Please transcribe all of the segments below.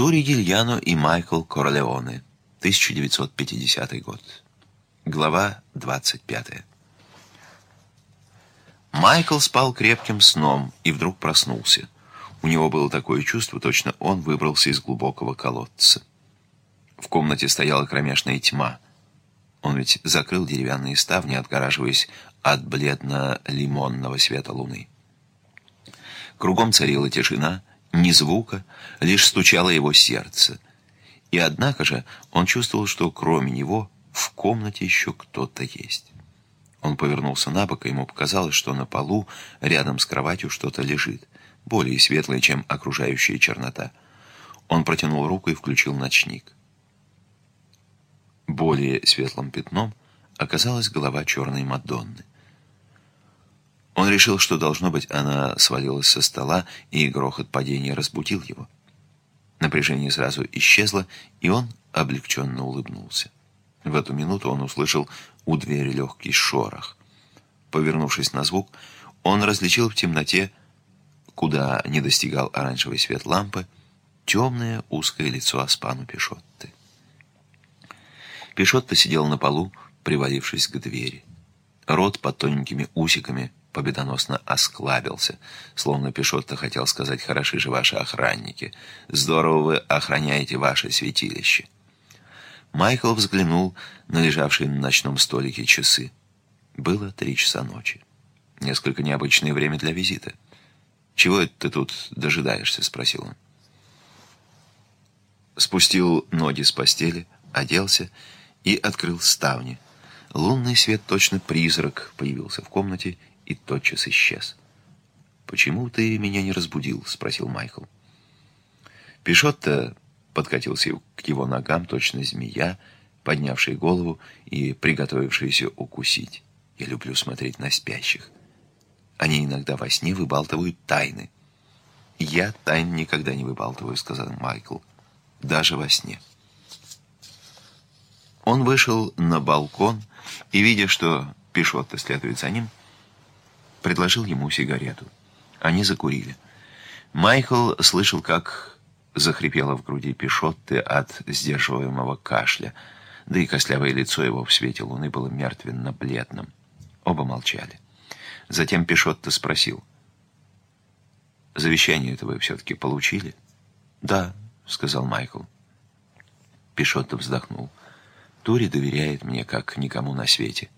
Тури Гильяно и Майкл Корлеоне, 1950 год. Глава 25. Майкл спал крепким сном и вдруг проснулся. У него было такое чувство, точно он выбрался из глубокого колодца. В комнате стояла кромешная тьма. Он ведь закрыл деревянные ставни, отгораживаясь от бледно-лимонного света луны. Кругом царила тишина, ни звука, лишь стучало его сердце. И однако же он чувствовал, что кроме него в комнате еще кто-то есть. Он повернулся на бок, и ему показалось, что на полу рядом с кроватью что-то лежит, более светлое, чем окружающая чернота. Он протянул руку и включил ночник. Более светлым пятном оказалась голова черной Мадонны. Он решил, что, должно быть, она свалилась со стола, и грохот падения разбудил его. Напряжение сразу исчезло, и он облегченно улыбнулся. В эту минуту он услышал у двери легкий шорох. Повернувшись на звук, он различил в темноте, куда не достигал оранжевый свет лампы, темное узкое лицо Аспану Пишотты. Пишотта сидел на полу, привалившись к двери. Рот под тоненькими усиками победоносно осклабился, словно Пишотто хотел сказать «Хороши же ваши охранники! Здорово вы охраняете ваше святилище!» Майкл взглянул на лежавшие на ночном столике часы. Было три часа ночи. Несколько необычное время для визита. «Чего это ты тут дожидаешься?» — спросил он. Спустил ноги с постели, оделся и открыл ставни. Лунный свет, точно призрак, появился в комнате и тотчас исчез. «Почему ты меня не разбудил?» — спросил Майкл. Пишот-то подкатился к его ногам, точно змея, поднявший голову и приготовившийся укусить. Я люблю смотреть на спящих. Они иногда во сне выбалтывают тайны. «Я тайн никогда не выбалтываю», — сказал Майкл. «Даже во сне». Он вышел на балкон и, видя, что Пишотто следует за ним, предложил ему сигарету. Они закурили. Майкл слышал, как захрипело в груди Пишотты от сдерживаемого кашля, да и костлявое лицо его в свете луны было мертвенно-бледным. Оба молчали. Затем Пишотто спросил. «Завещание это вы все-таки получили?» «Да», — сказал Майкл. Пишотто вздохнул. «Тури доверяет мне, как никому на свете.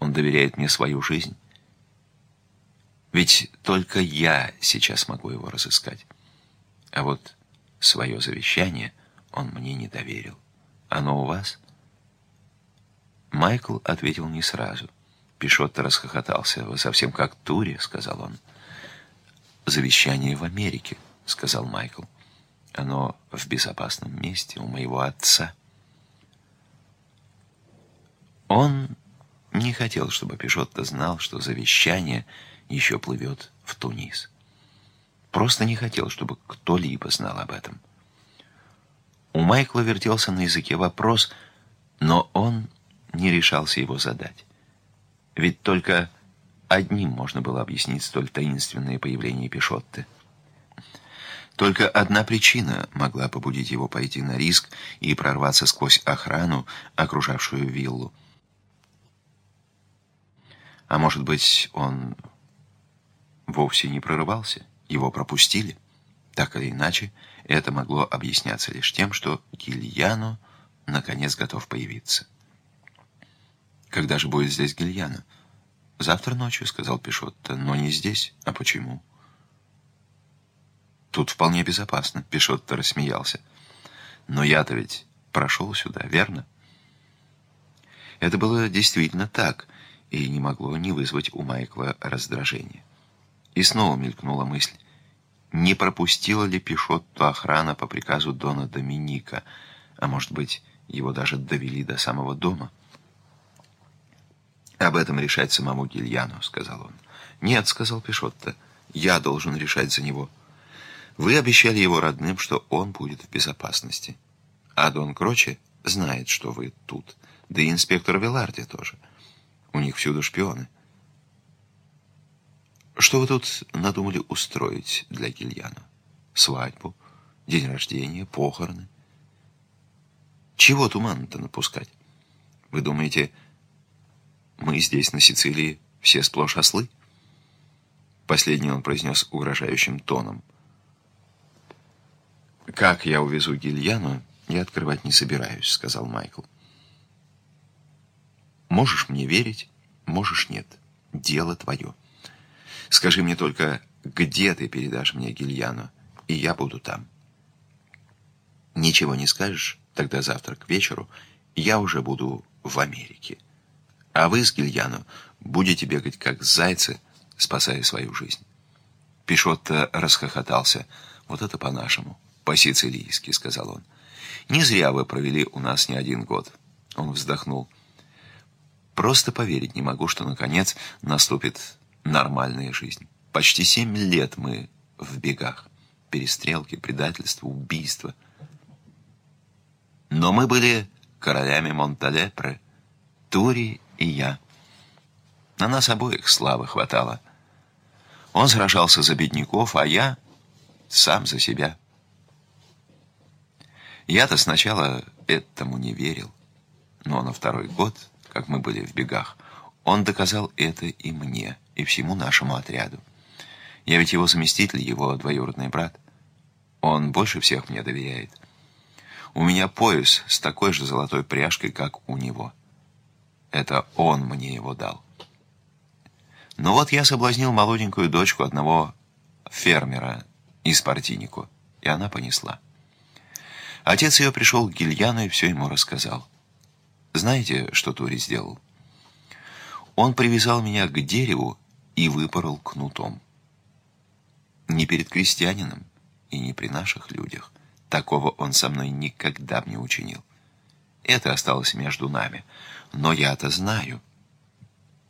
Он доверяет мне свою жизнь». Ведь только я сейчас могу его разыскать. А вот свое завещание он мне не доверил. Оно у вас? Майкл ответил не сразу. Пишотто расхохотался. «Вы совсем как Тури», — сказал он. «Завещание в Америке», — сказал Майкл. «Оно в безопасном месте у моего отца». Он не хотел, чтобы Пишотто знал, что завещание — еще плывет в Тунис. Просто не хотел, чтобы кто-либо знал об этом. У Майкла вертелся на языке вопрос, но он не решался его задать. Ведь только одним можно было объяснить столь таинственное появление Пишотты. Только одна причина могла побудить его пойти на риск и прорваться сквозь охрану, окружавшую виллу. А может быть, он вовсе не прорывался, его пропустили. Так или иначе, это могло объясняться лишь тем, что Гильяно наконец готов появиться. «Когда же будет здесь Гильяно?» «Завтра ночью», — сказал Пишотто, — «но не здесь. А почему?» «Тут вполне безопасно», — Пишотто рассмеялся. «Но я-то ведь прошел сюда, верно?» Это было действительно так, и не могло не вызвать у Майкла раздражения. И снова мелькнула мысль. Не пропустила ли Пишотту охрана по приказу Дона Доминика? А может быть, его даже довели до самого дома? «Об этом решать самому Гильяну», — сказал он. «Нет», — сказал Пишотто, — «я должен решать за него. Вы обещали его родным, что он будет в безопасности. А Дон Кроче знает, что вы тут. Да и инспектор Веларди тоже. У них всюду шпионы». «Что вы тут надумали устроить для Гильяна? Свадьбу? День рождения, похороны. Чего туман-то напускать? Вы думаете, мы здесь, на Сицилии, все сплошь ослы? Последний он произнес угрожающим тоном. «Как я увезу Гильяну, я открывать не собираюсь», — сказал Майкл. «Можешь мне верить, можешь нет. Дело твое. Скажи мне только, где ты передашь мне Гильяну, и я буду там. Ничего не скажешь, тогда завтра к вечеру я уже буду в Америке. А вы с Гильяну будете бегать как зайцы, спасая свою жизнь». Пишотто расхохотался. «Вот это по-нашему, по-сицилийски», — сказал он. «Не зря вы провели у нас не один год». Он вздохнул. «Просто поверить не могу, что, наконец, наступит нормальная жизнь. Почти семь лет мы в бегах. Перестрелки, предательство, убийства. Но мы были королями Монталепре, Тури и я. На нас обоих славы хватало. Он сражался за бедняков, а я сам за себя. Я-то сначала этому не верил. Но на второй год, как мы были в бегах, он доказал это и мне, и всему нашему отряду. Я ведь его заместитель, его двоюродный брат. Он больше всех мне доверяет. У меня пояс с такой же золотой пряжкой, как у него. Это он мне его дал. Но вот я соблазнил молоденькую дочку одного фермера из Партинику, и она понесла. Отец ее пришел к Гильяну и все ему рассказал. Знаете, что Тури сделал? Он привязал меня к дереву и выпорол кнутом. Не перед крестьянином и не при наших людях. Такого он со мной никогда бы не учинил. Это осталось между нами. Но я-то знаю.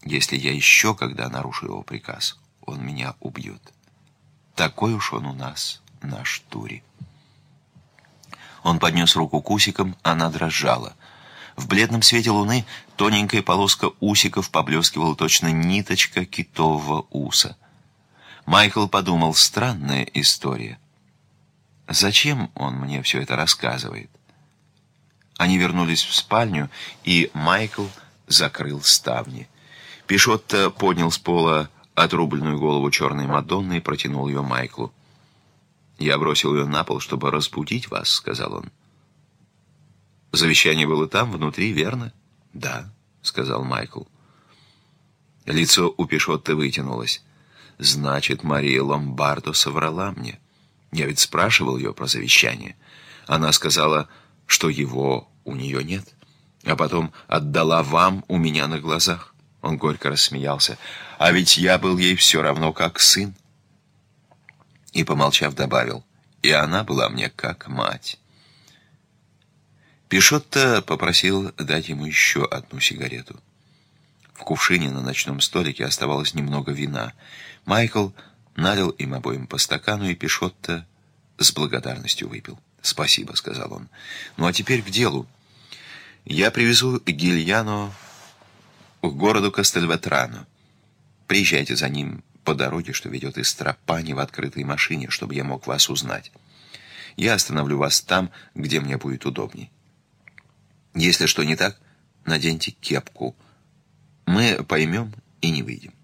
Если я еще когда нарушу его приказ, он меня убьет. Такой уж он у нас, наш Тури. Он поднес руку к усикам, она дрожала. В бледном свете луны тоненькая полоска усиков поблескивала точно ниточка китового уса. Майкл подумал, странная история. Зачем он мне все это рассказывает? Они вернулись в спальню, и Майкл закрыл ставни. Пишотто поднял с пола отрубленную голову черной Мадонны и протянул ее Майклу. «Я бросил ее на пол, чтобы разбудить вас», — сказал он. «Завещание было там, внутри, верно?» «Да», — сказал Майкл. Лицо у Пишотто вытянулось. «Значит, Мария Ломбардо соврала мне. Я ведь спрашивал ее про завещание. Она сказала, что его у нее нет, а потом отдала вам у меня на глазах». Он горько рассмеялся. «А ведь я был ей все равно как сын». И, помолчав, добавил, «И она была мне как мать». Пишотто попросил дать ему еще одну сигарету. В кувшине на ночном столике оставалось немного вина. Майкл налил им обоим по стакану, и Пишотто с благодарностью выпил. «Спасибо», — сказал он. «Ну а теперь к делу. Я привезу Гильяно к городу Кастельветрано. Приезжайте за ним по дороге, что ведет из Тропани в открытой машине, чтобы я мог вас узнать. Я остановлю вас там, где мне будет удобней. Если что не так, наденьте кепку. Мы поймем и не выйдем.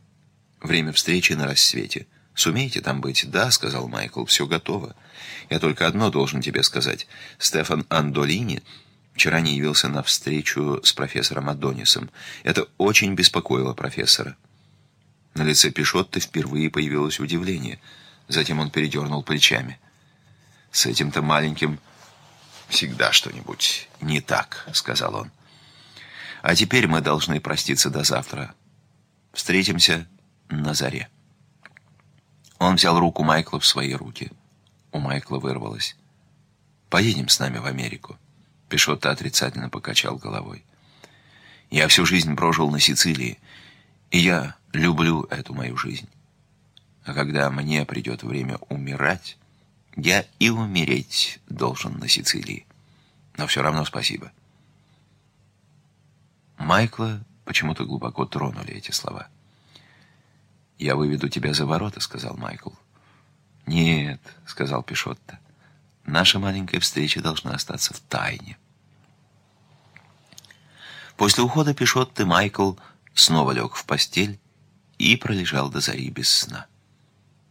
Время встречи на рассвете. Сумеете там быть? Да, сказал Майкл, все готово. Я только одно должен тебе сказать. Стефан Андолини вчера не явился на встречу с профессором Адонисом. Это очень беспокоило профессора. На лице Пишотто впервые появилось удивление. Затем он передернул плечами. «С этим-то маленьким всегда что-нибудь не так», — сказал он. «А теперь мы должны проститься до завтра. Встретимся на заре». Он взял руку Майкла в свои руки. У Майкла вырвалось. «Поедем с нами в Америку». Пишотто отрицательно покачал головой. «Я всю жизнь прожил на Сицилии, и я люблю эту мою жизнь. А когда мне придет время умирать, я и умереть должен на Сицилии. Но все равно спасибо». Майкла почему-то глубоко тронули эти слова. «Я выведу тебя за ворота», — сказал Майкл. «Нет», — сказал Пишотто. наша маленькая встреча должна остаться в тайне. После ухода Пишотты Майкл снова лег в постель и пролежал до зари без сна.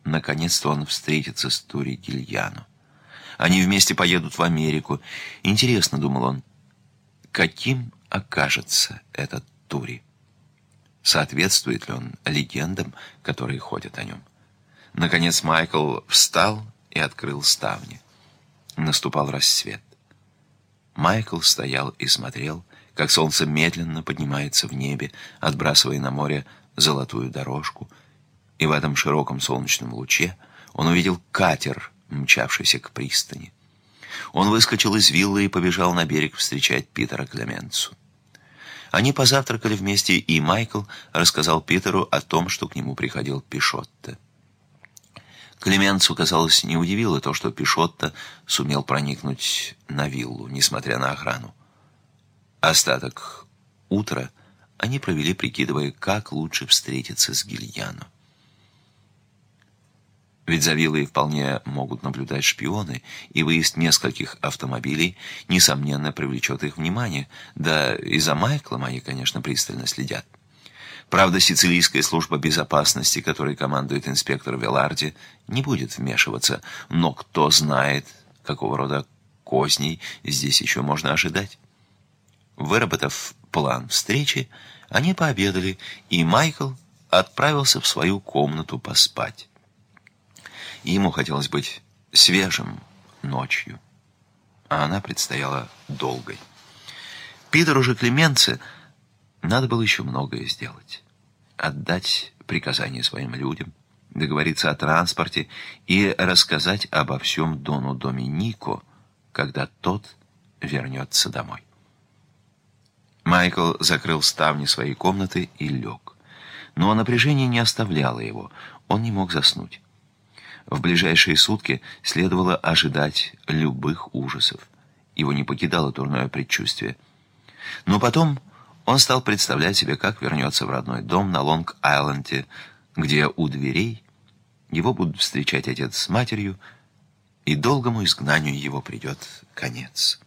Наконец-то он встретится с Тури Гильяно. Они вместе поедут в Америку. Интересно, думал он, каким окажется этот Тури? Соответствует ли он легендам, которые ходят о нем? Наконец Майкл встал и открыл ставни. Наступал рассвет. Майкл стоял и смотрел, как солнце медленно поднимается в небе, отбрасывая на море золотую дорожку, и в этом широком солнечном луче он увидел катер, мчавшийся к пристани. Он выскочил из виллы и побежал на берег встречать Питера Клеменцу. Они позавтракали вместе, и Майкл рассказал Питеру о том, что к нему приходил Пишотто. Клеменцу, казалось, не удивило то, что Пишотто сумел проникнуть на виллу, несмотря на охрану. Остаток утра они провели, прикидывая, как лучше встретиться с Гильяно. Ведь за виллой вполне могут наблюдать шпионы, и выезд нескольких автомобилей, несомненно, привлечет их внимание. Да и за Майклом они, конечно, пристально следят. Правда, сицилийская служба безопасности, которой командует инспектор Веларди, не будет вмешиваться, но кто знает, какого рода козней здесь еще можно ожидать. Выработав план встречи, они пообедали, и Майкл отправился в свою комнату поспать. Ему хотелось быть свежим ночью, а она предстояла долгой. Питеру же Клеменце надо было еще многое сделать. Отдать приказания своим людям, договориться о транспорте и рассказать обо всем Дону Доминико, когда тот вернется домой. Майкл закрыл ставни своей комнаты и лег. Но напряжение не оставляло его, он не мог заснуть. В ближайшие сутки следовало ожидать любых ужасов. Его не покидало дурное предчувствие. Но потом он стал представлять себе, как вернется в родной дом на Лонг-Айленде, где у дверей его будут встречать отец с матерью, и долгому изгнанию его придет конец.